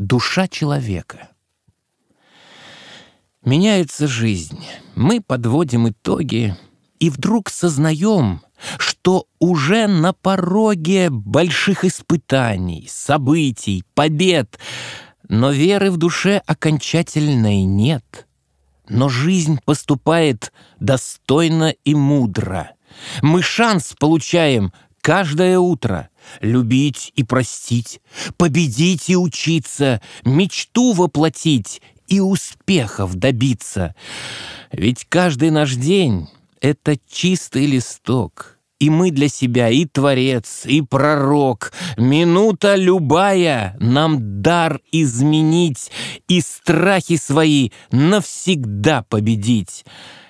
Душа человека. Меняется жизнь. Мы подводим итоги и вдруг сознаем, что уже на пороге больших испытаний, событий, побед, но веры в душе окончательной нет. Но жизнь поступает достойно и мудро. Мы шанс получаем каждое утро любить и простить, победить и учиться, мечту воплотить и успехов добиться. Ведь каждый наш день — это чистый листок. И мы для себя и творец, и пророк. Минута любая нам дар изменить и страхи свои навсегда победить.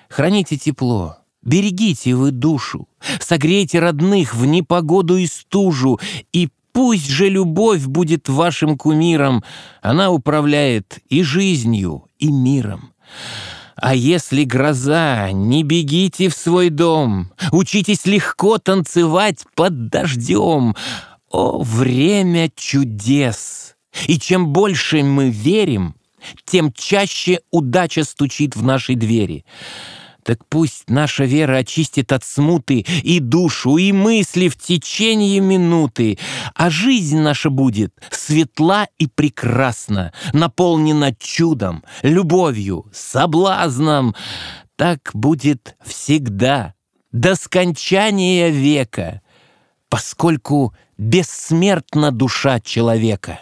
Храните тепло, берегите вы душу, согрейте родных в непогоду и стужу, и Пусть же любовь будет вашим кумиром, она управляет и жизнью, и миром. А если гроза, не бегите в свой дом, учитесь легко танцевать под дождем. О, время чудес! И чем больше мы верим, тем чаще удача стучит в наши двери. Так пусть наша вера очистит от смуты и душу, и мысли в течение минуты, а жизнь наша будет светла и прекрасна, наполнена чудом, любовью, соблазном. Так будет всегда, до скончания века, поскольку бессмертна душа человека.